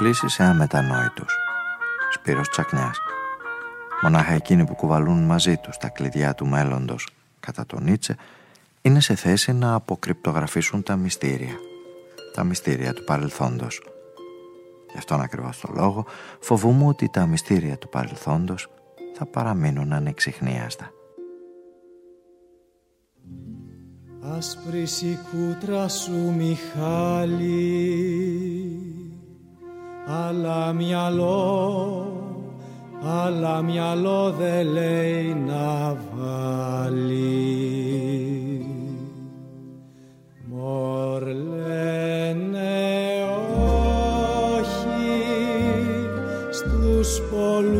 κλείσει σε αμετανόητους. Σπύρος Τσακνιάς. Μονάχα εκείνοι που κουβαλούν μαζί τους τα κλειδιά του μέλλοντος κατά τον Νίτσε είναι σε θέση να αποκρυπτογραφήσουν τα μυστήρια. Τα μυστήρια του παρελθόντος. Γι' αυτόν ακριβώς το λόγο φοβούμαι ότι τα μυστήρια του παρελθόντος θα παραμείνουν ανεξιχνίαστα. Άσπρη η κούτρα σου Μιχάλη αλλά μυαλό, αλλά μυαλό δε λέει να βάλει. Μορ λένε όχι στους πολλούς,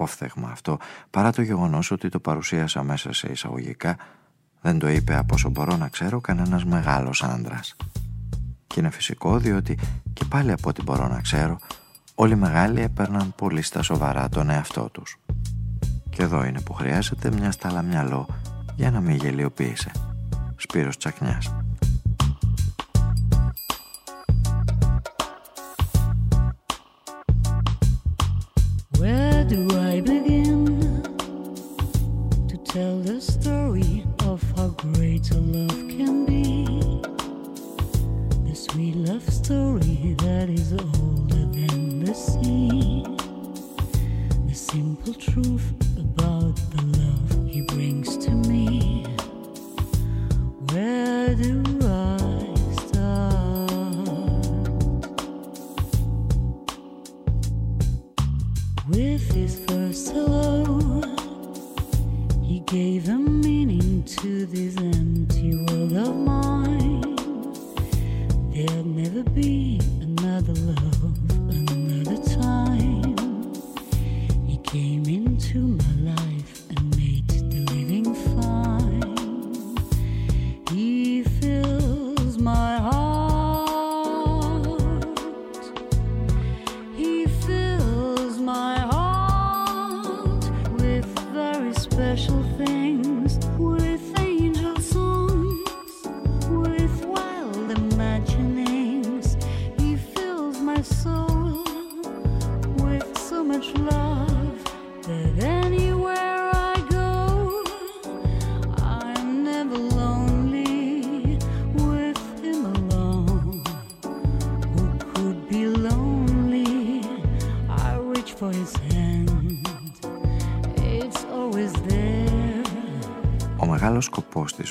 Το απόφθεγμα αυτό, παρά το γεγονός ότι το παρουσίασα μέσα σε εισαγωγικά, δεν το είπε από όσο μπορώ να ξέρω κανένας μεγάλος άντρας. Και είναι φυσικό διότι και πάλι από ό,τι μπορώ να ξέρω, όλοι οι μεγάλοι έπαιρναν πολύ στα σοβαρά τον εαυτό τους. Και εδώ είναι που χρειάζεται μια στάλα μυαλό για να μην γελιοποιήσει. Σπύρος Τσακνιάς. do I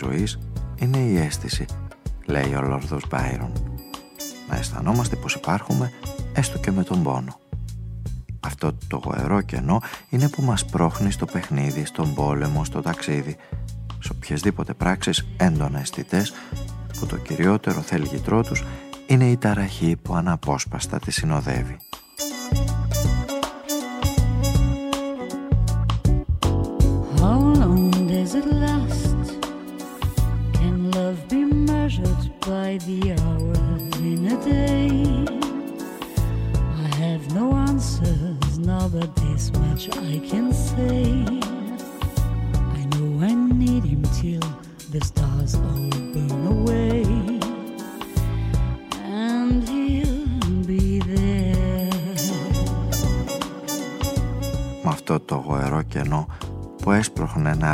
ζωής είναι η αίσθηση, λέει ο Λόρδος Μπάιρον. Να αισθανόμαστε πως υπάρχουμε έστω και με τον πόνο. Αυτό το γοερό κενό είναι που μας πρόχνει στο παιχνίδι, στον πόλεμο, στο ταξίδι, σε οποιασδήποτε πράξεις έντονα αισθητές που το κυριότερο θέλγητρό τους είναι η ταραχή που αναπόσπαστα τη συνοδεύει.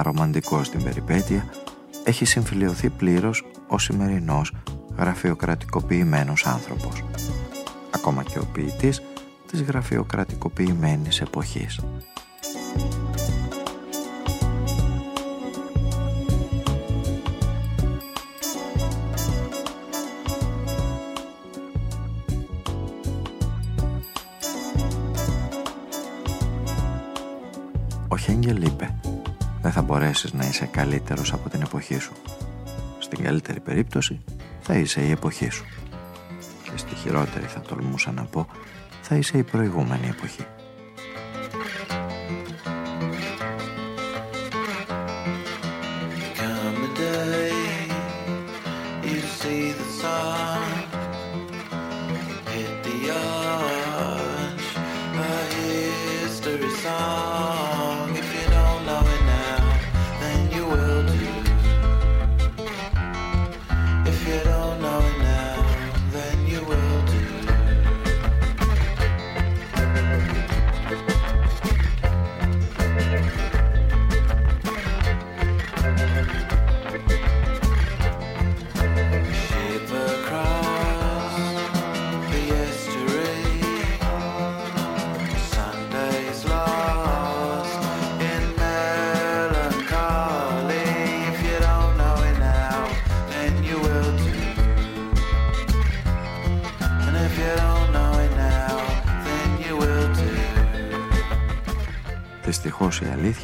Ρομαντικό στην περιπέτεια έχει συμφιλειωθεί πλήρως ο σημερινός γραφειοκρατικοποιημένος άνθρωπος. Ακόμα και ο ποιητής της γραφειοκρατικοποιημένης εποχής. Μπορέσεις να είσαι καλύτερος από την εποχή σου. Στην καλύτερη περίπτωση θα είσαι η εποχή σου. Και στη χειρότερη θα τολμούσα να πω θα είσαι η προηγούμενη εποχή.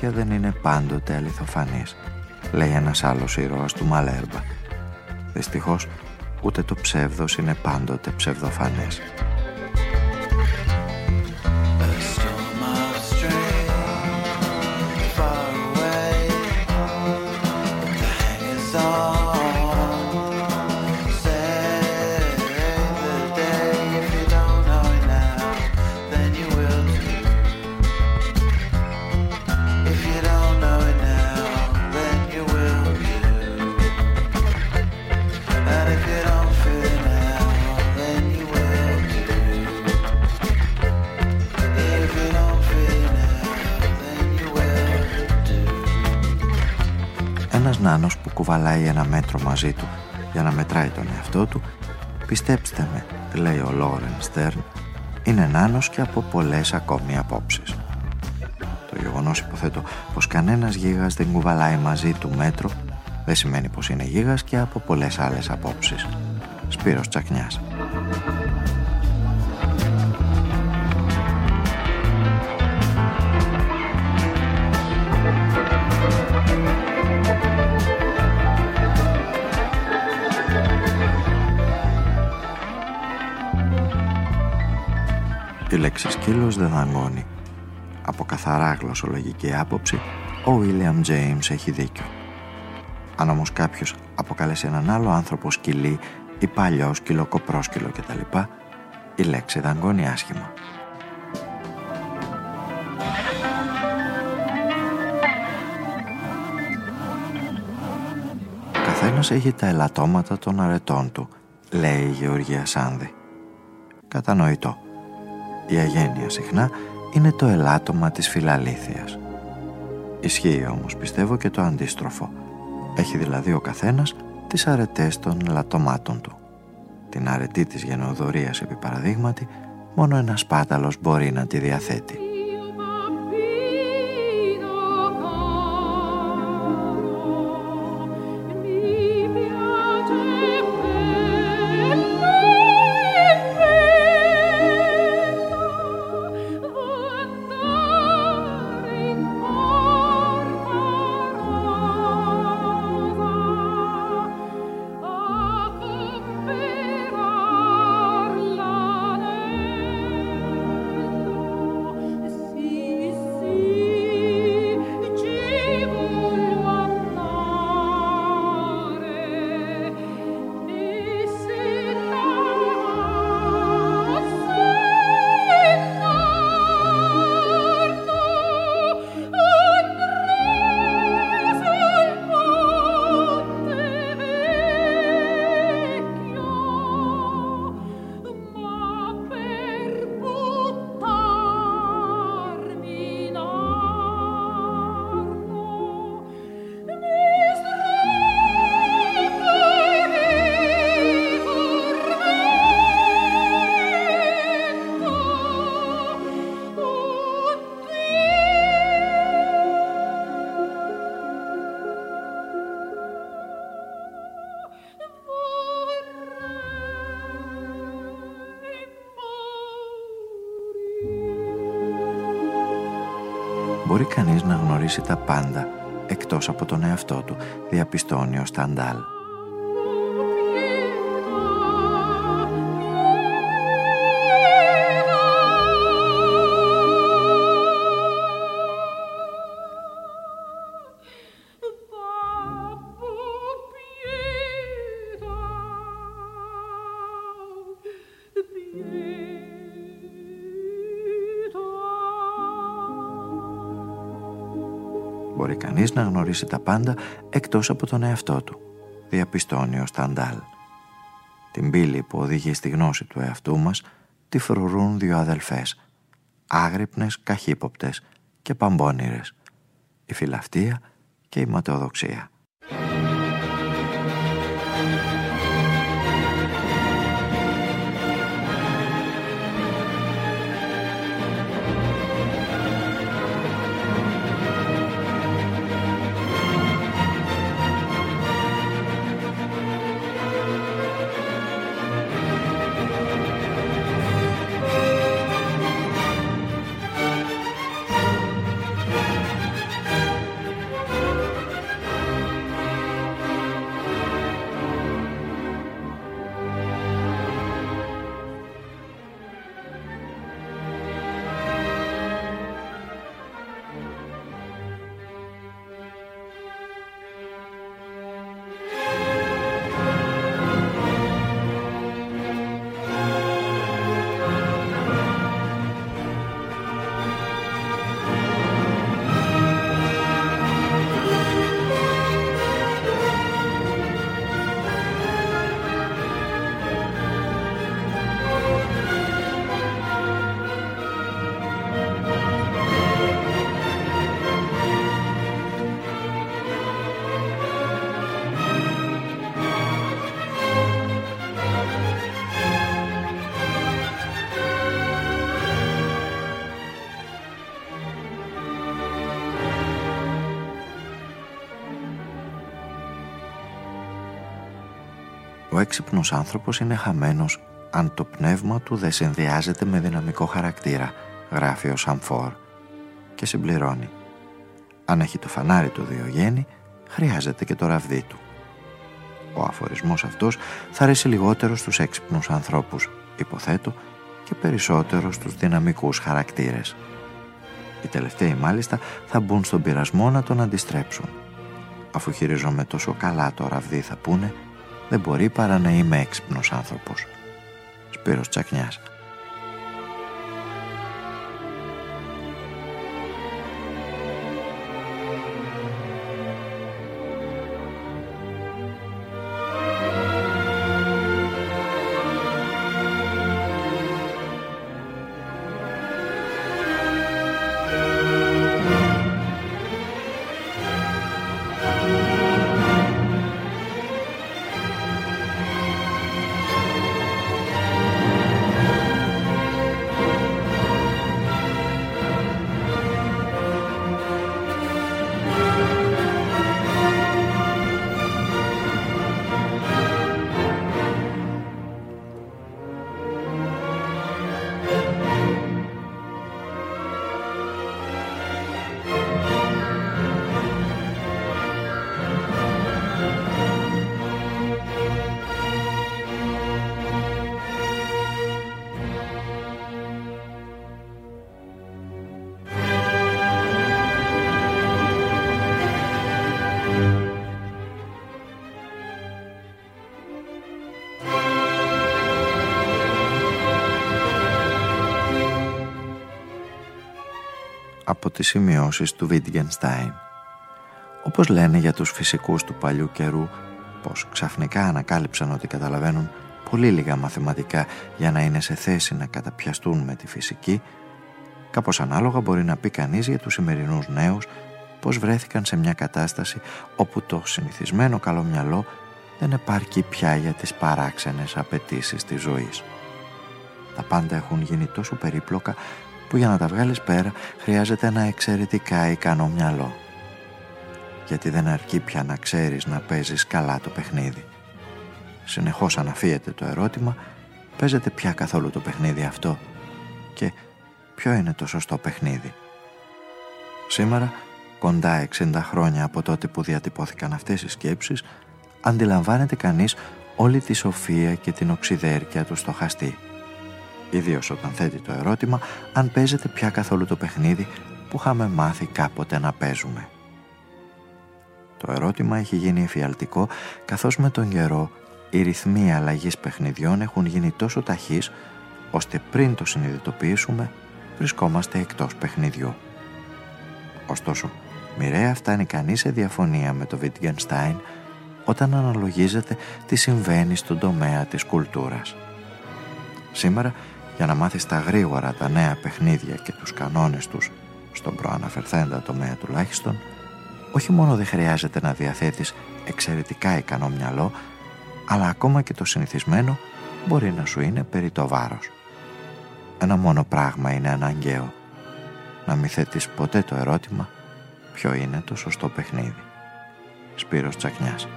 Αλήθεια δεν είναι πάντοτε αληθοφανής, λέει ένας άλλος ήρωας του Μαλέρμπα. Δυστυχώς, ούτε το ψεύδος είναι πάντοτε ψευδοφανές. Κουβαλάει ένα μέτρο μαζί του για να μετράει τον εαυτό του, πιστέψτε με, λέει ο Λόρεν Στέρν, είναι νάνος και από πολλές ακόμη απόψεις. Το γεγονός υποθέτω πως κανένας γίγας δεν κουβαλάει μαζί του μέτρο δεν σημαίνει πως είναι γίγας και από πολλές άλλες απόψεις. Σπύρος Τσακνιάς. Λέξη σκύλος δεν δαγκώνει. Από καθαρά γλωσσολογική άποψη, ο William James έχει δίκιο. Αν όμως κάποιος αποκαλέσει έναν άλλο άνθρωπο σκυλί ή παλιό σκύλο κοπρόσκυλο κτλ, η λέξη δαγκώνει άσχημα. καθένας έχει τα ελαττώματα των αρετών του, λέει η Γεωργία Σάνδη. Κατανοητό η αγένεια συχνά είναι το ελάττωμα της φιλαλήθειας. Ισχύει όμως πιστεύω και το αντίστροφο. Έχει δηλαδή ο καθένας τις αρετές των ελαττωμάτων του. Την αρετή της γενοδορίας επί παραδείγματι, μόνο ένας πάταλος μπορεί να τη διαθέτει. Γνωρίσει τα πάντα εκτός από τον εαυτό του, διαπιστώνει ο Σταντάλ. Μπορεί κανείς να γνωρίσει τα πάντα εκτός από τον εαυτό του, διαπιστώνει ο Σταντάλ. Την πύλη που οδηγεί στη γνώση του εαυτού μας τη φρουρούν δύο αδελφές, άγρυπνες, καχύποπτες και παμπώνυρες, η φιλαυτία και η ματαιοδοξία. Έξυπνος άνθρωπος είναι χαμένος αν το πνεύμα του δεν συνδυάζεται με δυναμικό χαρακτήρα, γράφει ο Σαμφόρ και συμπληρώνει. Αν έχει το φανάρι του Διογέννη, χρειάζεται και το ραβδί του. Ο αφορισμός αυτός θα αρέσει λιγότερο στους έξυπνους ανθρώπους, υποθέτω, και περισσότερο στους δυναμικούς χαρακτήρες. Οι τελευταίοι μάλιστα θα μπουν στον πειρασμό να τον αντιστρέψουν. Αφού χειριζόμαι τόσο καλά το ραβδί θα πούνε δεν μπορεί παρά να είμαι έξυπνος άνθρωπος. Σπύρος Τσακνιάς από τις σημειώσεις του Wittgenstein. Όπως λένε για τους φυσικούς του παλιού καιρού, πως ξαφνικά ανακάλυψαν ότι καταλαβαίνουν πολύ λίγα μαθηματικά για να είναι σε θέση να καταπιαστούν με τη φυσική, κάπως ανάλογα μπορεί να πει κανείς για τους σημερινούς νέους πως βρέθηκαν σε μια κατάσταση όπου το συνηθισμένο καλό μυαλό δεν επάρκει πια για τις παράξενες απαιτήσεις της ζωής. Τα πάντα έχουν γίνει τόσο περίπλοκα που για να τα βγάλεις πέρα χρειάζεται ένα εξαιρετικά ικανό μυαλό. Γιατί δεν αρκεί πια να ξέρεις να παίζεις καλά το παιχνίδι. Συνεχώς αναφύεται το ερώτημα, παίζεται πια καθόλου το παιχνίδι αυτό και ποιο είναι το σωστό παιχνίδι. Σήμερα, κοντά 60 χρόνια από τότε που διατυπώθηκαν αυτές οι σκέψεις, αντιλαμβάνεται κανείς όλη τη σοφία και την οξυδέρκεια του στοχαστή. Ιδίως όταν θέτει το ερώτημα αν παίζεται πια καθόλου το παιχνίδι που είχαμε μάθει κάποτε να παίζουμε. Το ερώτημα έχει γίνει εφιαλτικό καθώς με τον καιρό οι ρυθμοί αλλαγής παιχνιδιών έχουν γίνει τόσο ταχύς ώστε πριν το συνειδητοποιήσουμε βρισκόμαστε εκτός παιχνιδιού. Ωστόσο, μοιραία φτάνει κανείς σε διαφωνία με το Wittgenstein όταν αναλογίζεται τι συμβαίνει στον τομέα της κουλτούρας. Σήμερα, για να μάθεις τα γρήγορα τα νέα παιχνίδια και τους κανόνες τους στον προαναφερθέντα τομέα τουλάχιστον, όχι μόνο δεν χρειάζεται να διαθέτεις εξαιρετικά ικανό μυαλό, αλλά ακόμα και το συνηθισμένο μπορεί να σου είναι περί το βάρος. Ένα μόνο πράγμα είναι αναγκαίο. Να μην θέτεις ποτέ το ερώτημα ποιο είναι το σωστό παιχνίδι. Σπύρος Τσακνιάς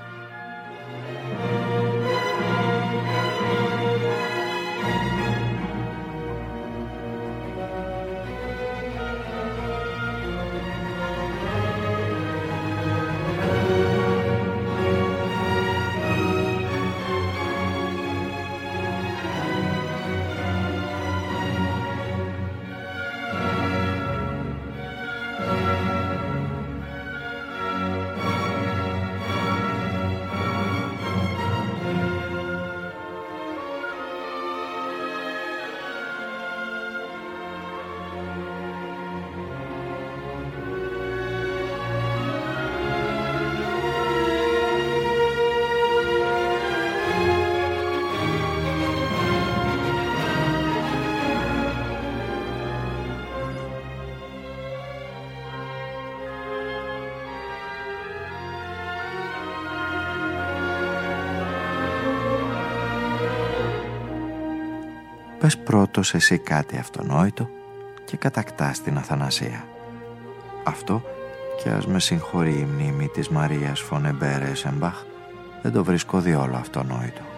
πρώτος εσύ κάτι αυτονόητο και κατακτάς την αθανασία. Αυτό και ας με συγχωρεί η μνήμη της Μαρίας Φωνεμπέρε Εσεμπαχ δεν το βρίσκω διόλου αυτονόητο.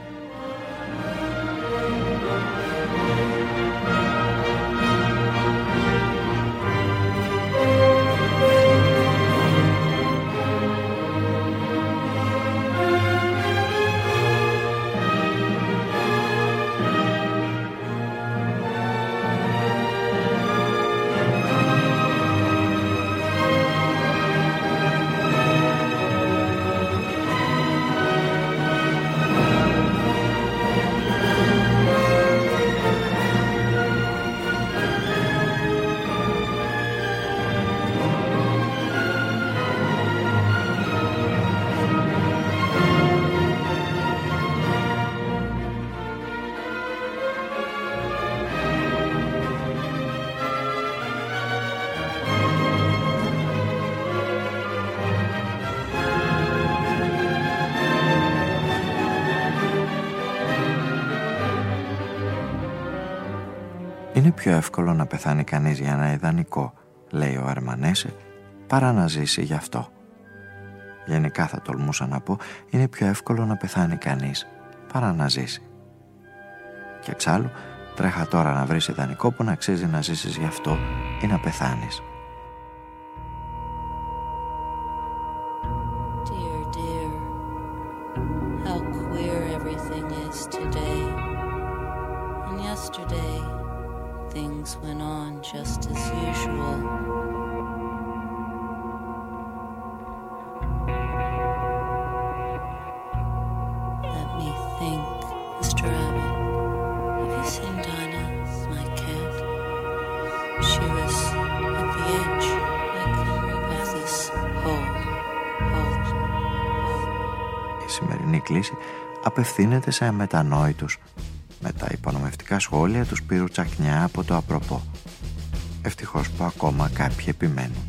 Πιο εύκολο να πεθάνει κανείς για ένα ιδανικό, λέει ο Αρμανέσε, παρά να ζήσει γι' αυτό. Γενικά θα τολμούσα να πω, είναι πιο εύκολο να πεθάνει κανείς, παρά να ζήσει. Και εξάλλου, τρέχα τώρα να βρεις ιδανικό που να αξίζει να ζήσεις γι' αυτό ή να πεθάνεις. Απευθύνεται σε αμετανόητους με τα υπονομευτικά σχόλια τους Σπύρου Τσακνιά από το απροπό. Ευτυχώς που ακόμα κάποιοι επιμένουν.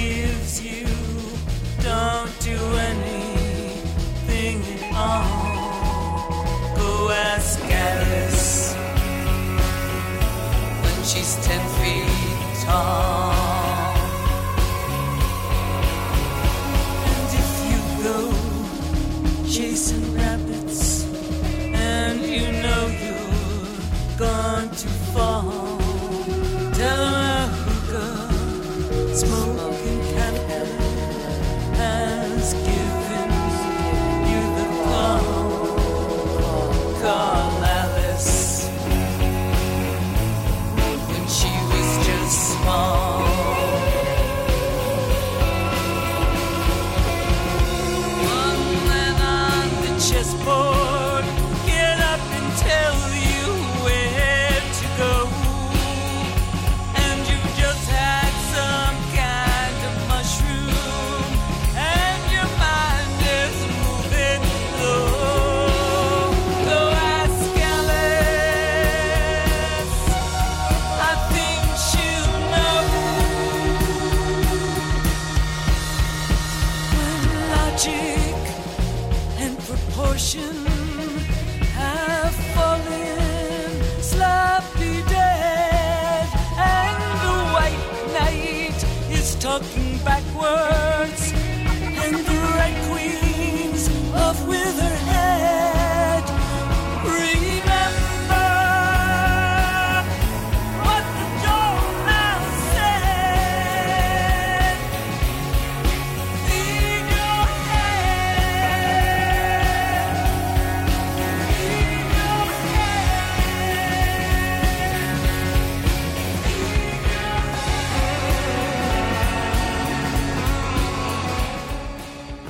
gives you don't do anything at all. When she's ten feet tall.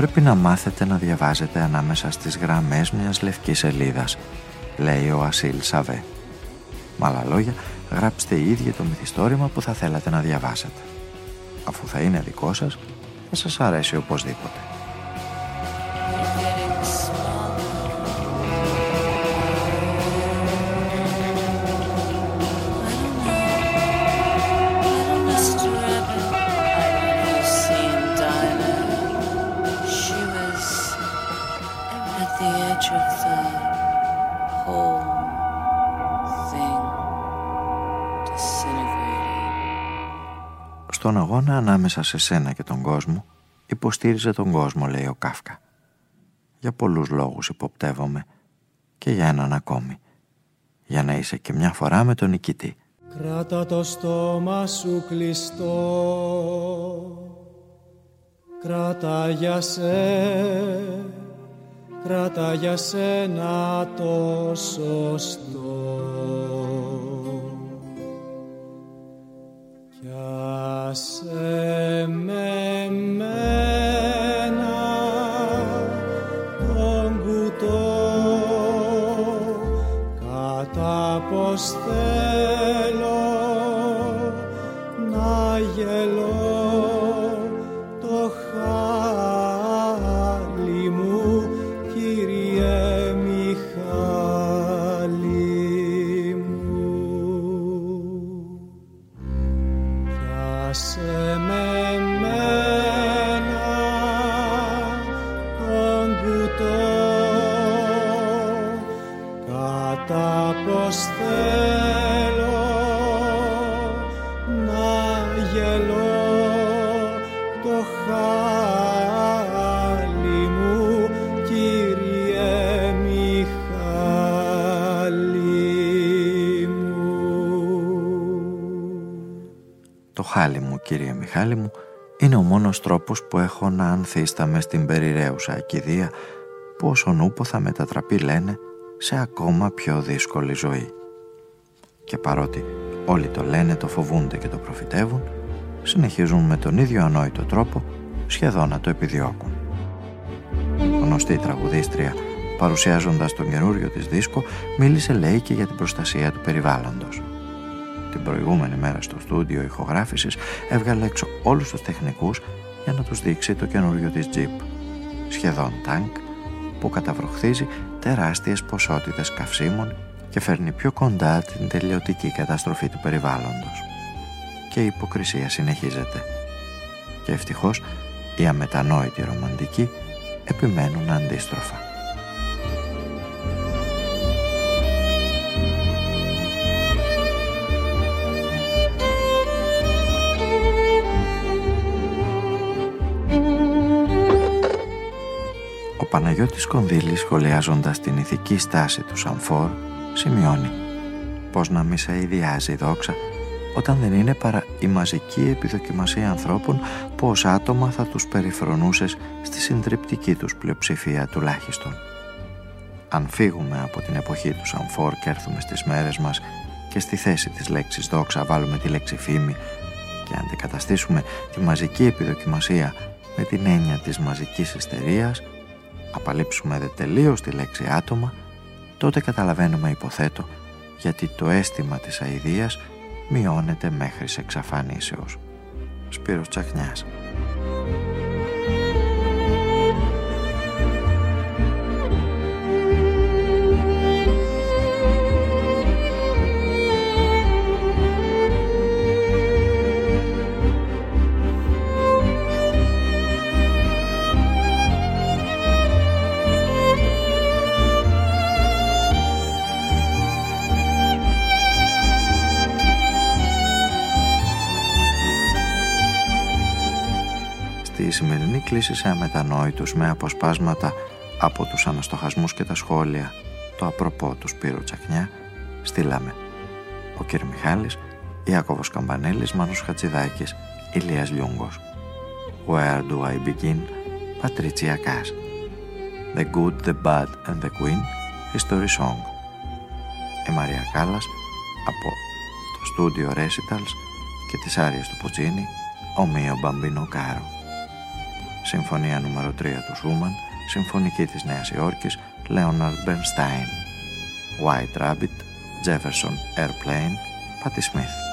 Πρέπει να μάθετε να διαβάζετε ανάμεσα στις γραμμές μιας λευκής σελίδας, λέει ο Ασίλ Σαβέ. Με άλλα λόγια, γράψτε ίδιο το μυθιστόρημα που θα θέλατε να διαβάσετε. Αφού θα είναι δικό σας, θα σας αρέσει οπωσδήποτε. Αγώνα ανάμεσα σε σένα και τον κόσμο υποστήριζε τον κόσμο, λέει ο Κάφκα. Για πολλούς λόγους υποπτεύομαι και για έναν ακόμη. Για να είσαι και μια φορά με τον νικητή. Κράτα το στόμα σου κλειστό Κράτα για σε Κράτα για σένα το σωστό Assememe. Χάλι μου, κύριε Μιχάλη μου, είναι ο μόνος τρόπος που έχω να ανθίσταμαι στην περιραίουσα ακιδεία που όσον ούπο θα μετατραπεί, λένε, σε ακόμα πιο δύσκολη ζωή. Και παρότι όλοι το λένε, το φοβούνται και το προφητεύουν, συνεχίζουν με τον ίδιο ανόητο τρόπο σχεδόν να το επιδιώκουν. Γνωστή τραγουδίστρια, παρουσιάζοντας τον καινούριο της δίσκο, μίλησε λέει και για την προστασία του περιβάλλοντος την προηγούμενη μέρα στο στούντιο ηχογράφησης έβγαλε έξω όλους τους τεχνικούς για να τους δείξει το καινούριο της Jeep. Σχεδόν τάγκ που καταβροχθίζει τεράστιες ποσότητες καυσίμων και φέρνει πιο κοντά την τελειωτική καταστροφή του περιβάλλοντος. Και η υποκρισία συνεχίζεται. Και ευτυχώς οι αμετανόητοι ρομαντικοί επιμένουν αντίστροφα. Παναγιώτης Κονδύλης σχολιάζοντας την ηθική στάση του Σαμφόρ σημειώνει πως να μη σε ιδιάζει η δόξα όταν δεν είναι παρά η μαζική επιδοκιμασία ανθρώπων που ως άτομα θα τους περιφρονούσες στη συντριπτική τους πλειοψηφία τουλάχιστον. Αν φύγουμε από την εποχή του Σαμφόρ και έρθουμε στις μέρες μας και στη θέση της λέξης δόξα βάλουμε τη λέξη φήμη και αντικαταστήσουμε τη μαζική επιδοκιμασία με την έννοια της μαζικής ιστερίας, απαλείψουμε δε τελείως τη λέξη άτομα, τότε καταλαβαίνουμε υποθέτω γιατί το αίσθημα της αηδίας μειώνεται μέχρι σε εξαφανίσεως. Σπύρος Τσαχνιάς κλείσει σε αμετανόητους με αποσπάσματα από τους αναστοχασμούς και τα σχόλια. Το απροπό τους Σπύρου Τσακνιά στείλαμε ο κ. Μιχάλης Ιάκωβος Καμπανέλης Μάνος Χατζηδάκης Ηλίας Λιούγκος. Where do I begin; Πατρίτσια Κάς. The Good, The Bad and The Queen History Song. Η Μαρία Κάλλας από το στούντιο Recitals και τις άριες του Ποτσίνη Ομοίο Μπαμπίνο Κάρο Συμφωνία νούμερο 3 του Σούμαν, Συμφωνική της Νέας Υόρκης, Λέοναρντ Μπενστάιν. White Rabbit, Jefferson Airplane, Patti Smith.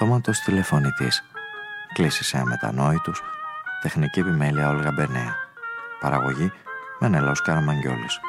Αυτόματος τηλεφωνητής. Κλείσει σε αμετανόητους. Τεχνική επιμέλεια Όλγα Μπερνέα. Παραγωγή Μενελός Καραμαγγιόλης.